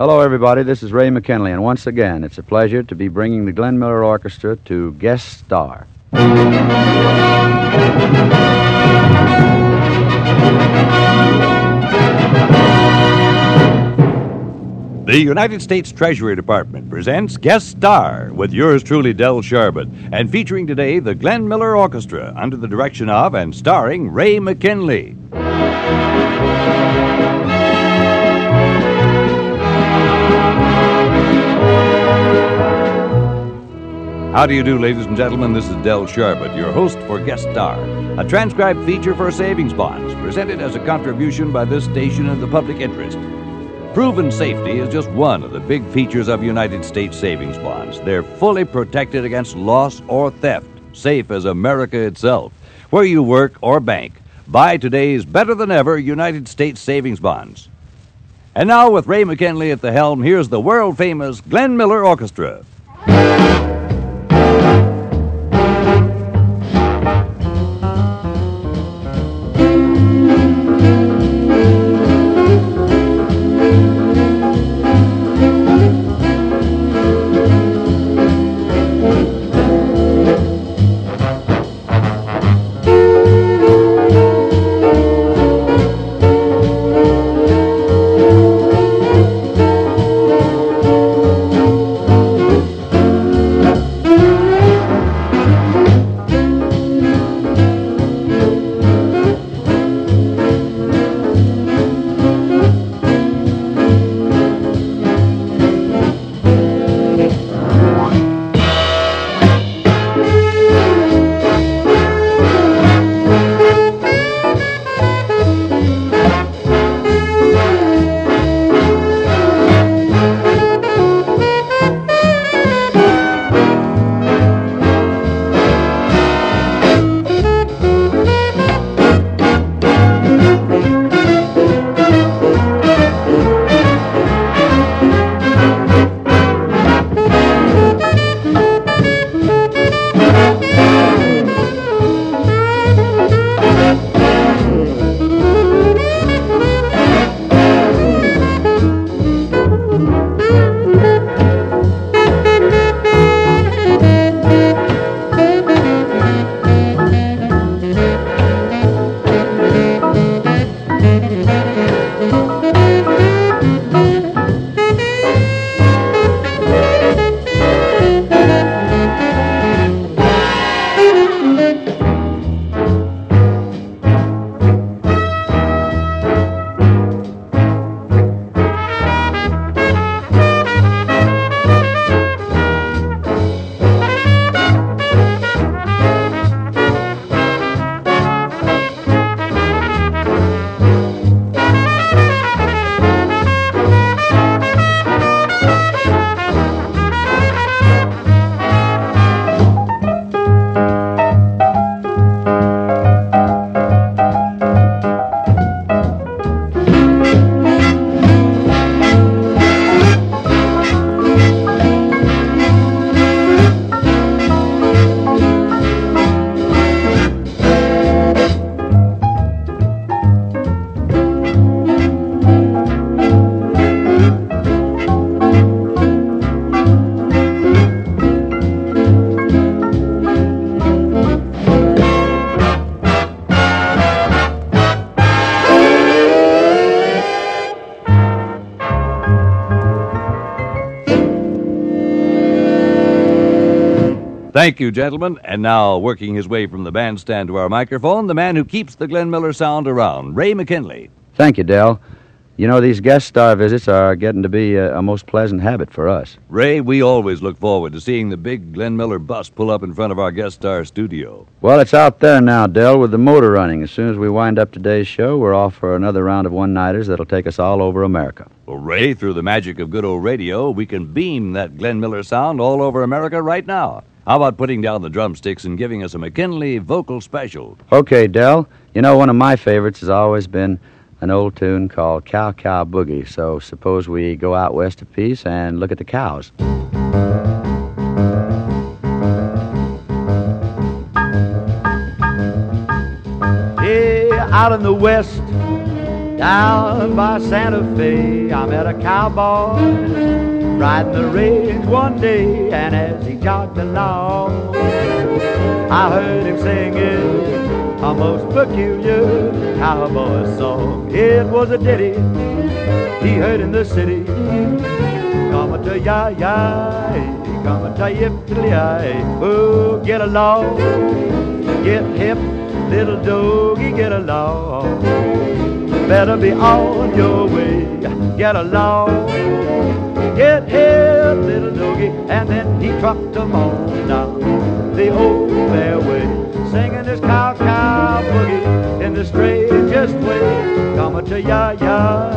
Hello, everybody. This is Ray McKinley, and once again, it's a pleasure to be bringing the Glenn Miller Orchestra to guest star. The United States Treasury Department presents Guest Star with yours truly, Del Sharbutt, and featuring today the Glenn Miller Orchestra under the direction of and starring Ray McKinley. How do you do, ladies and gentlemen? This is Del Sharbutt, your host for Guest Star, a transcribed feature for savings bonds presented as a contribution by this station in the public interest. Proven safety is just one of the big features of United States savings bonds. They're fully protected against loss or theft, safe as America itself. Where you work or bank, buy today's better than ever United States savings bonds. And now, with Ray McKinley at the helm, here's the world famous Glenn Miller Orchestra. Thank you, gentlemen. And now, working his way from the bandstand to our microphone, the man who keeps the Glenn Miller sound around, Ray McKinley. Thank you, Del. You know, these guest star visits are getting to be a, a most pleasant habit for us. Ray, we always look forward to seeing the big Glenn Miller bus pull up in front of our guest star studio. Well, it's out there now, Del, with the motor running. As soon as we wind up today's show, we're off for another round of one nighters that'll take us all over America. Well, Ray, through the magic of good old radio, we can beam that Glenn Miller sound all over America right now. How about putting down the drumsticks and giving us a McKinley vocal special? Okay, Del. You know, one of my favorites has always been an old tune called Cow Cow Boogie. So suppose we go out west a piece and look at the cows. Yeah, out in the west, Down by Santa Fe, I met a cowboy riding the range one day, and as he jogged along, I heard him singing a most peculiar cowboy song. It was a ditty he heard in the city. Come to ya ya, come to yip Oh, get along, get hip, little doggy, get along. Better be on your way, get along, get hip, little doggy, and then he trucked them on down the old fairway, singing his cow cow boogie in the strangest way. Come to ya ya,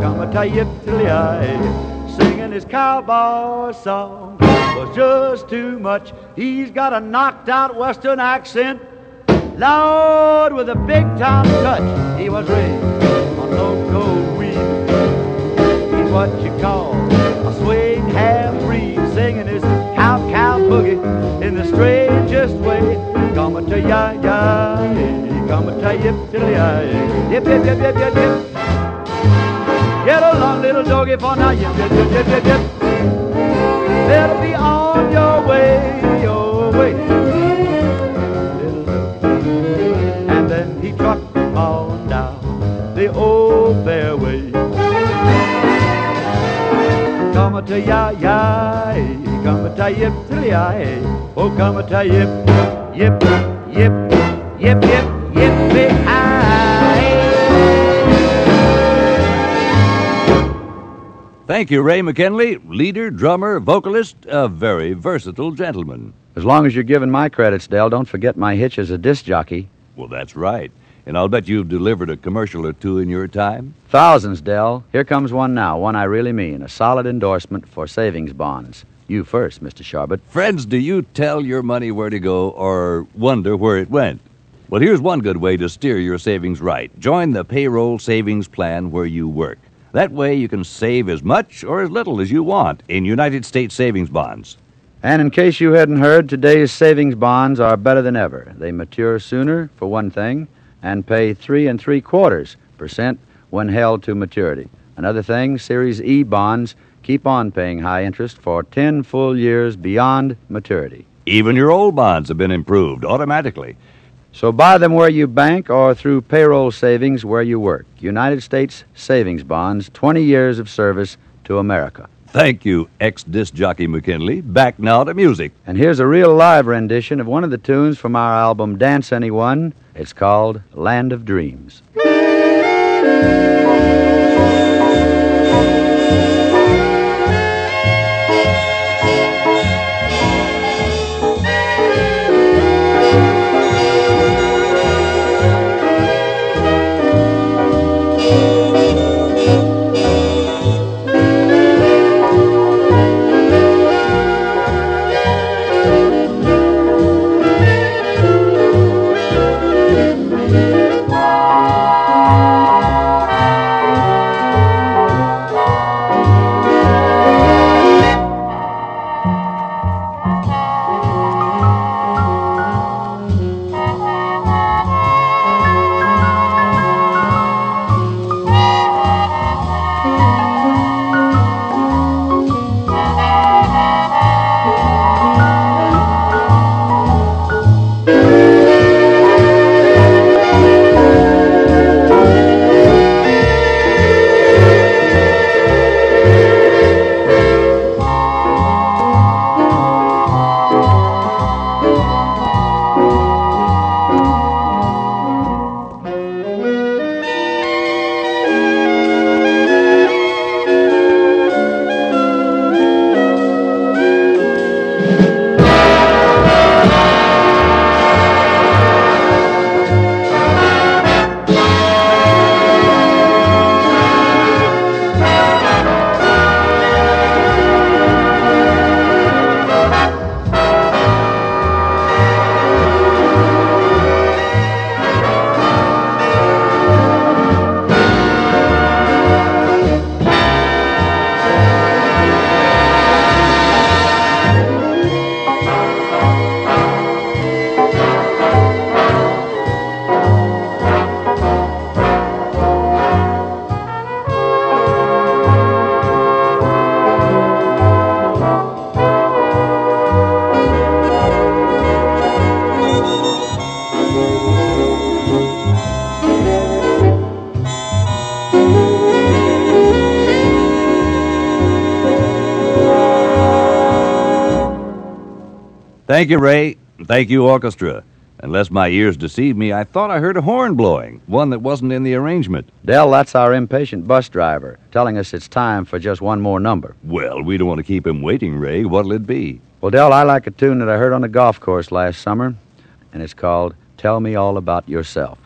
come to yip singing his cowboy song was just too much. He's got a knocked out western accent. Lord, with a big time touch, he was raised on loco weed. What you call a swing half breed, singing his cow cow boogie in the strangest way. Come to ya ya, come to yip till ya, yip yip yip yip yip. Get along, little doggy, for now, yip yip yip yip yip yip. Better be To ya ya, to yip to ya, oh yip, yip, yip, yip, yip, yip, yip, Thank you, Ray McKinley, leader, drummer, vocalist, a very versatile gentleman. As long as you're giving my credits, Del, don't forget my hitch as a disc jockey. Well, that's right. And I'll bet you've delivered a commercial or two in your time. Thousands, Del. Here comes one now, one I really mean, a solid endorsement for savings bonds. You first, Mr. Sharbutt. Friends, do you tell your money where to go or wonder where it went? Well, here's one good way to steer your savings right. Join the payroll savings plan where you work. That way you can save as much or as little as you want in United States savings bonds. And in case you hadn't heard, today's savings bonds are better than ever. They mature sooner, for one thing, and pay three and three quarters percent when held to maturity. Another thing, Series E bonds keep on paying high interest for 10 full years beyond maturity. Even your old bonds have been improved automatically. So buy them where you bank or through payroll savings where you work. United States Savings Bonds, 20 years of service to America. Thank you, ex disc jockey McKinley. Back now to music. And here's a real live rendition of one of the tunes from our album Dance Anyone. It's called Land of Dreams. Thank you, Ray. Thank you, orchestra. Unless my ears deceive me, I thought I heard a horn blowing, one that wasn't in the arrangement. Del, that's our impatient bus driver, telling us it's time for just one more number. Well, we don't want to keep him waiting, Ray. What'll it be? Well, Del, I like a tune that I heard on the golf course last summer, and it's called Tell Me All About Yourself.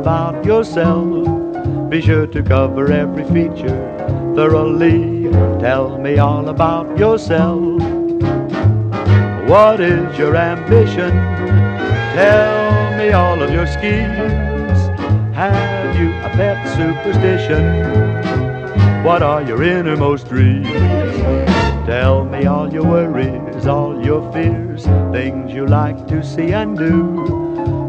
About yourself. Be sure to cover every feature thoroughly. Tell me all about yourself. What is your ambition? Tell me all of your schemes. Have you a pet superstition? What are your innermost dreams? Tell me all your worries, all your fears, things you like to see and do.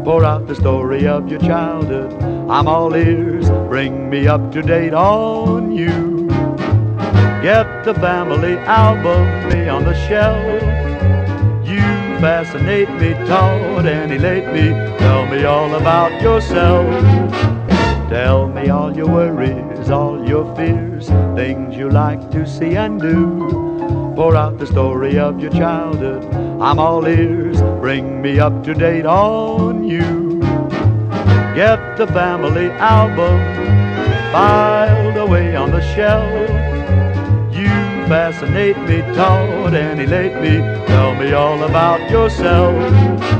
Pour out the story of your childhood. I'm all ears. Bring me up to date on you. Get the family album, me on the shelf. You fascinate me, taught and elate me. Tell me all about yourself. Tell me all your worries, all your fears, things you like to see and do. Pour out the story of your childhood. I'm all ears. Bring me up to date on you. Get the family album filed away on the shelf. You fascinate me, taught and elate me. Tell me all about yourself.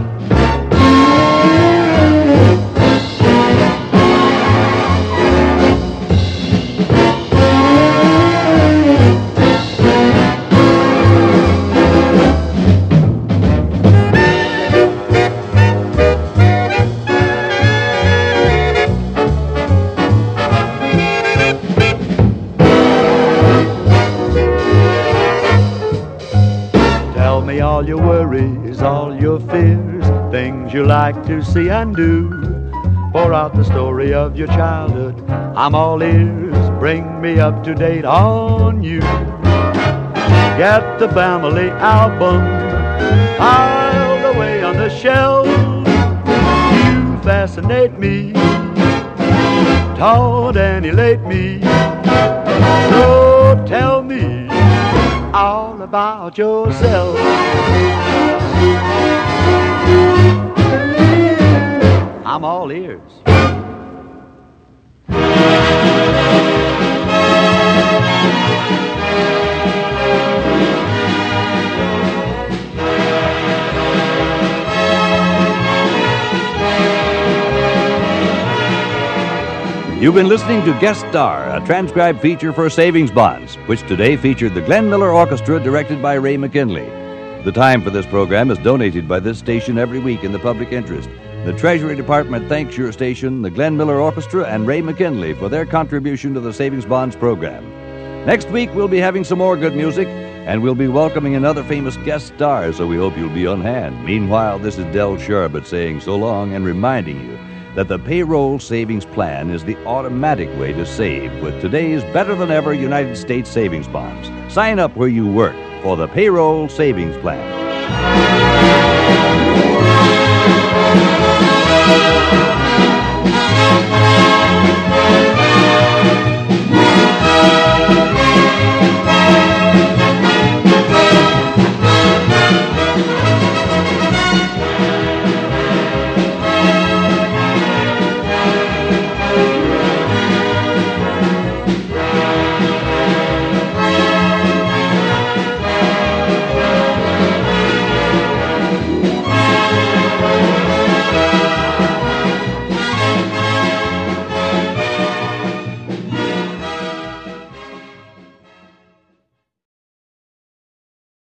All your worries, all your fears, things you like to see and do. Pour out the story of your childhood. I'm all ears. Bring me up to date on you. Get the family album piled away on the shelf. You fascinate me, taught and elate me. So tell me all about yourself. I'm all ears. You've been listening to Guest Star, a transcribed feature for savings bonds, which today featured the Glenn Miller Orchestra directed by Ray McKinley. The time for this program is donated by this station every week in the public interest. The Treasury Department thanks your station, the Glenn Miller Orchestra, and Ray McKinley for their contribution to the Savings Bonds program. Next week, we'll be having some more good music, and we'll be welcoming another famous guest star, so we hope you'll be on hand. Meanwhile, this is Del Sharbutt saying so long and reminding you that the payroll savings plan is the automatic way to save with today's better than ever United States savings bonds. Sign up where you work for the payroll savings plan.